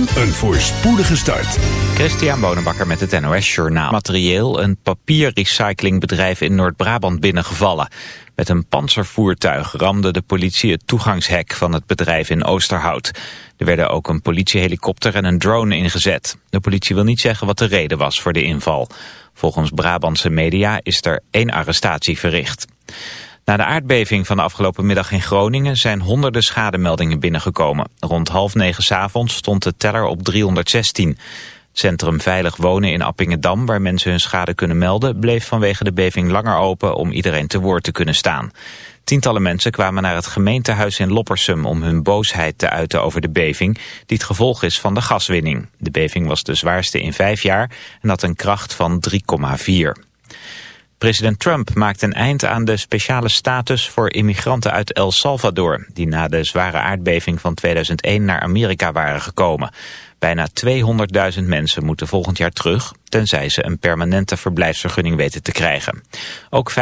een voorspoedige start. Christian Bonenbakker met het NOS Journaal. Materieel een papierrecyclingbedrijf in Noord-Brabant binnengevallen. Met een panzervoertuig ramde de politie het toegangshek van het bedrijf in Oosterhout. Er werden ook een politiehelikopter en een drone ingezet. De politie wil niet zeggen wat de reden was voor de inval. Volgens Brabantse media is er één arrestatie verricht. Na de aardbeving van de afgelopen middag in Groningen zijn honderden schademeldingen binnengekomen. Rond half negen s avonds stond de teller op 316. Het centrum Veilig Wonen in Appingedam, waar mensen hun schade kunnen melden, bleef vanwege de beving langer open om iedereen te woord te kunnen staan. Tientallen mensen kwamen naar het gemeentehuis in Loppersum om hun boosheid te uiten over de beving, die het gevolg is van de gaswinning. De beving was de zwaarste in vijf jaar en had een kracht van 3,4. President Trump maakt een eind aan de speciale status voor immigranten uit El Salvador... die na de zware aardbeving van 2001 naar Amerika waren gekomen. Bijna 200.000 mensen moeten volgend jaar terug... tenzij ze een permanente verblijfsvergunning weten te krijgen. Ook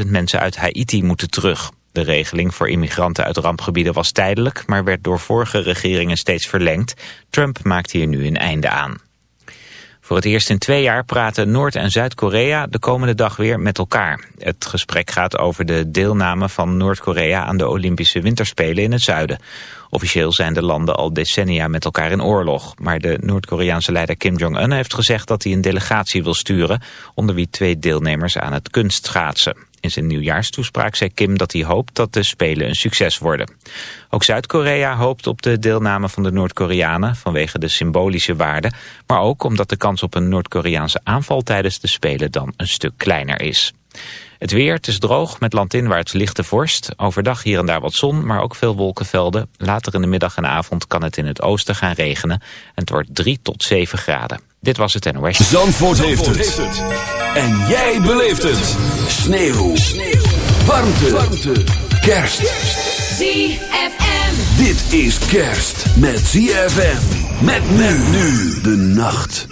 50.000 mensen uit Haiti moeten terug. De regeling voor immigranten uit rampgebieden was tijdelijk... maar werd door vorige regeringen steeds verlengd. Trump maakt hier nu een einde aan. Voor het eerst in twee jaar praten Noord- en Zuid-Korea de komende dag weer met elkaar. Het gesprek gaat over de deelname van Noord-Korea aan de Olympische Winterspelen in het zuiden. Officieel zijn de landen al decennia met elkaar in oorlog. Maar de Noord-Koreaanse leider Kim Jong-un heeft gezegd dat hij een delegatie wil sturen... onder wie twee deelnemers aan het kunstschaatsen. In zijn nieuwjaarstoespraak zei Kim dat hij hoopt dat de Spelen een succes worden. Ook Zuid-Korea hoopt op de deelname van de Noord-Koreanen vanwege de symbolische waarde, maar ook omdat de kans op een Noord-Koreaanse aanval tijdens de Spelen dan een stuk kleiner is. Het weer, is droog met landinwaarts lichte vorst. Overdag hier en daar wat zon, maar ook veel wolkenvelden. Later in de middag en avond kan het in het oosten gaan regenen. En het wordt 3 tot 7 graden. Dit was het NOS. Zandvoort, heeft, het. En jij beleeft het. Sneeuw. Sneeuw. Warmte. Warmte. Kerst. ZFM. Dit is kerst met ZFM. Met men nu de nacht.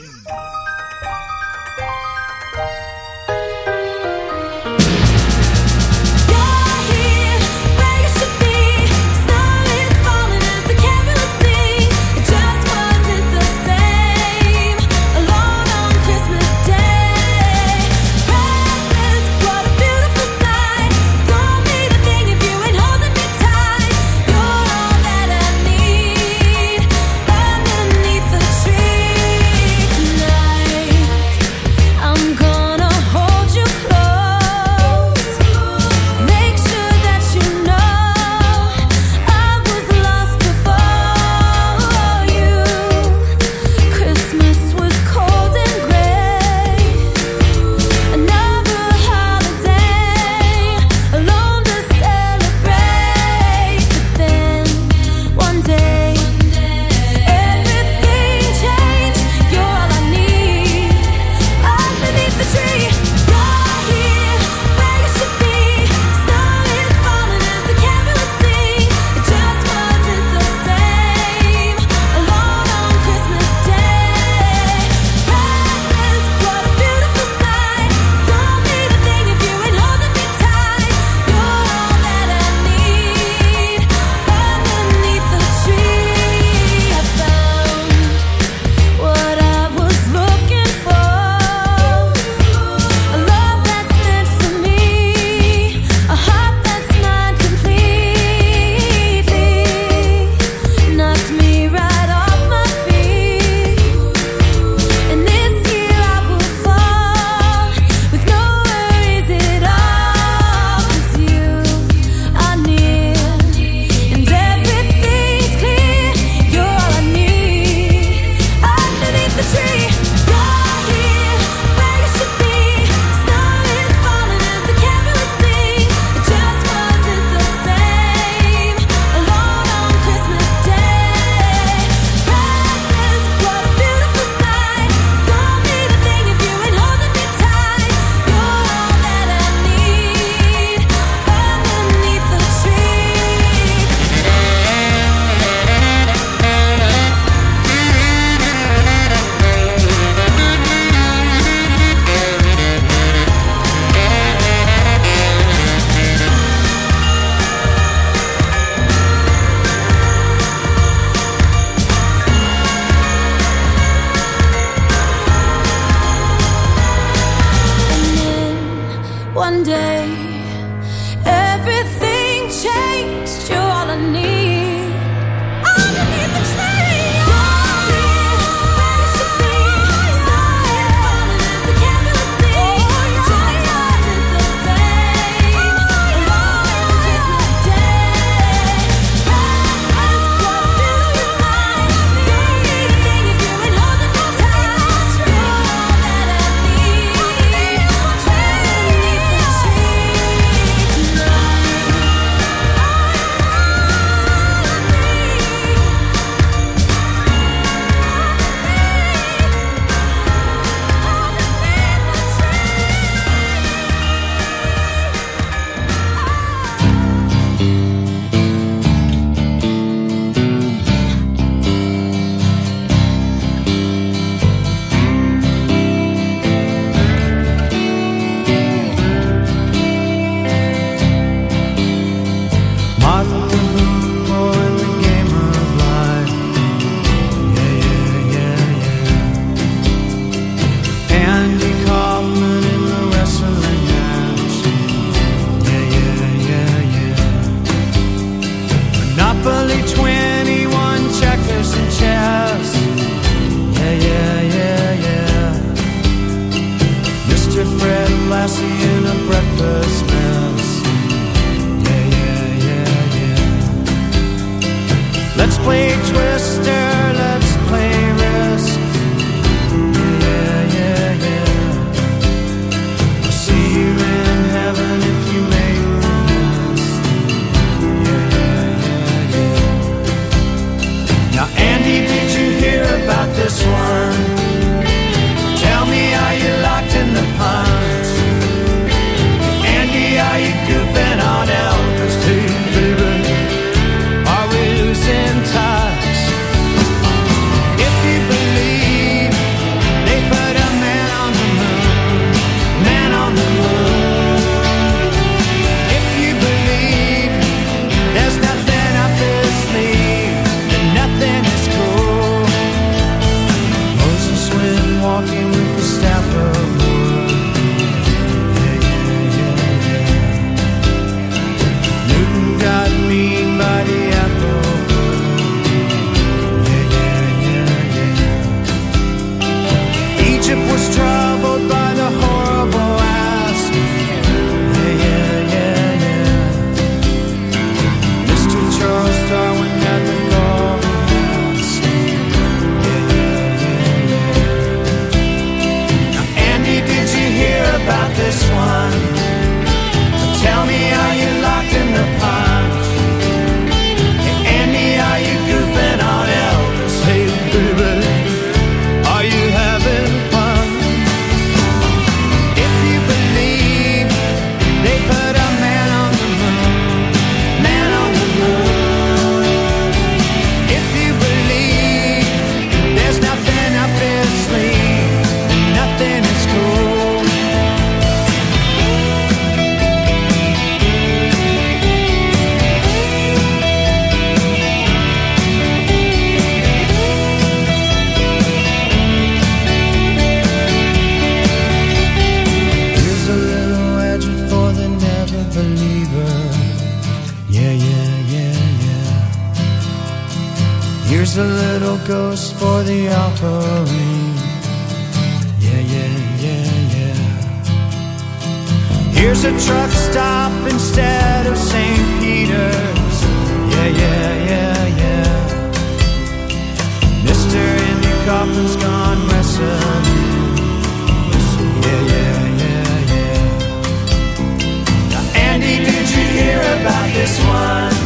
This one?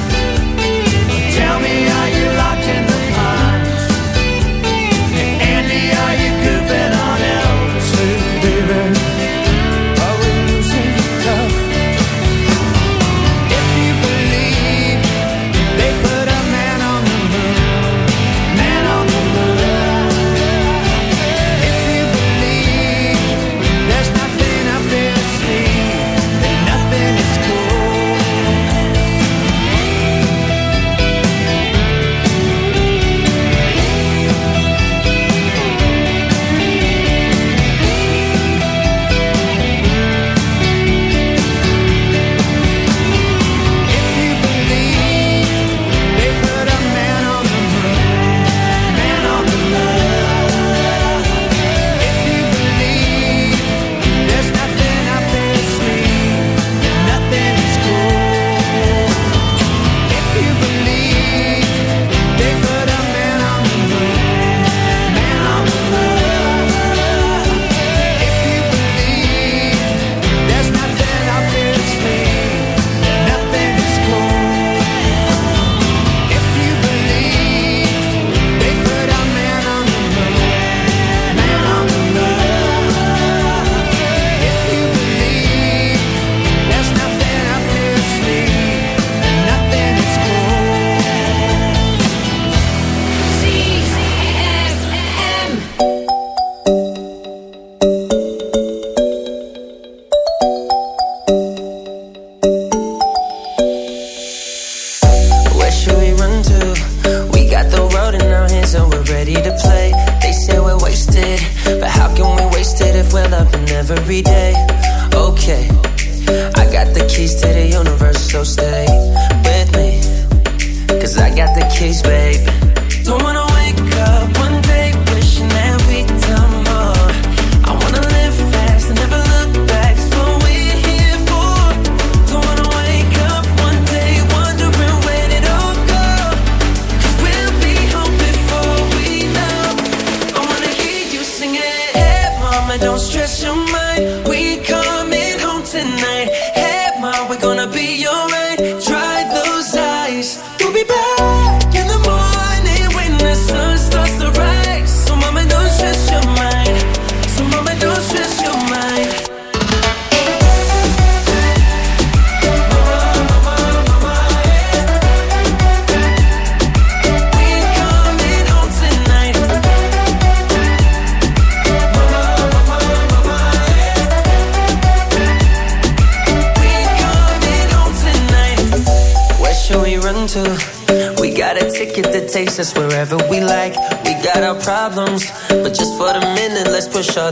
Every day?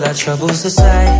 that troubles the aside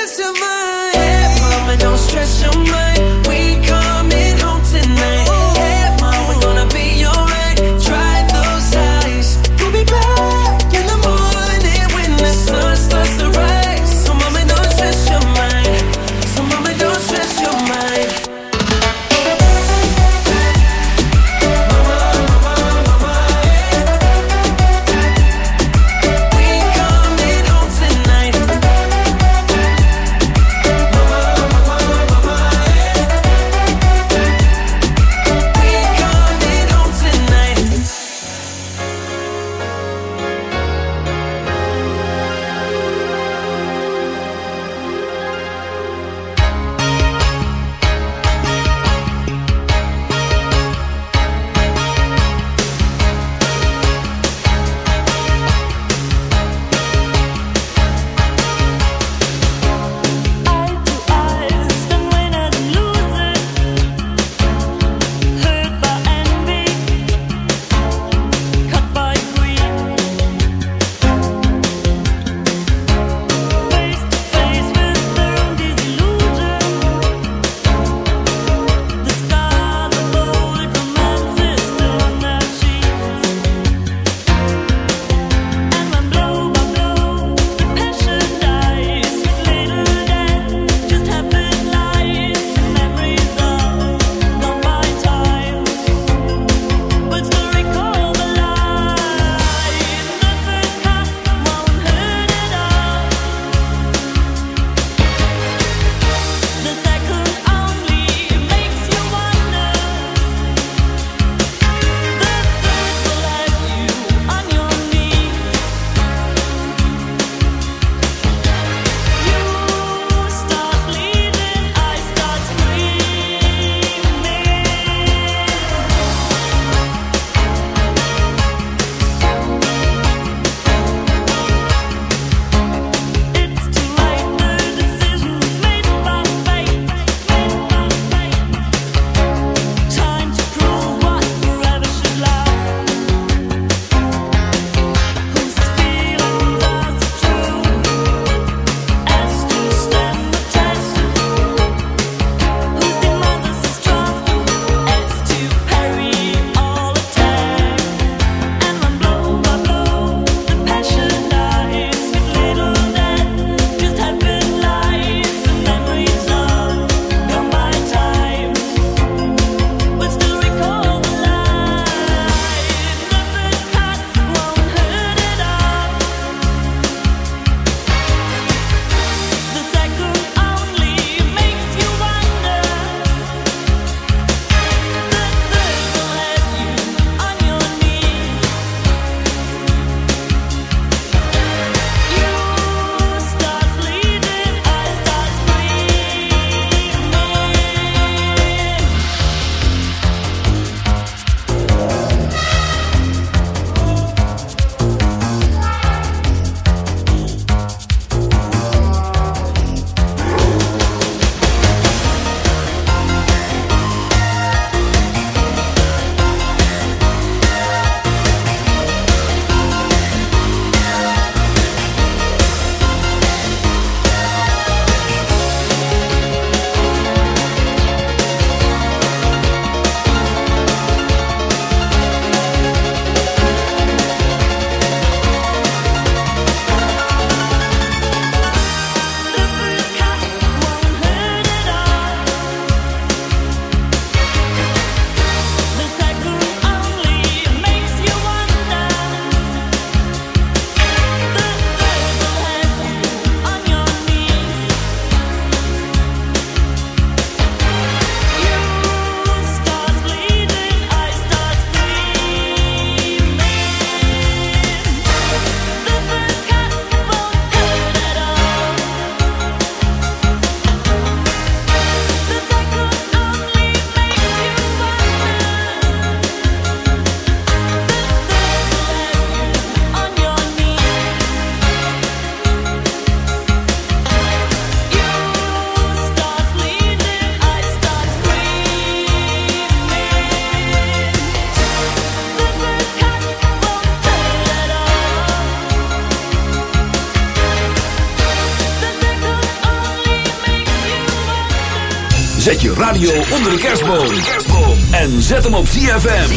Zet je radio onder de kerstboom. En zet hem op ZFM.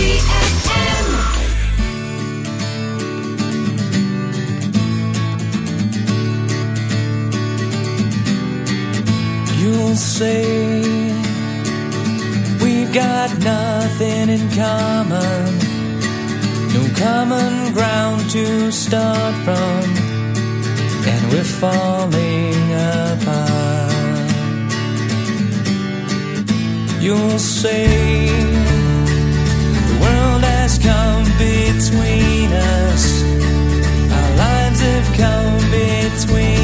You'll say we've got nothing in common. No common ground to start from. And we're falling apart. you'll say the world has come between us, our lives have come between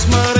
smart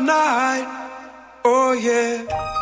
night. Oh yeah.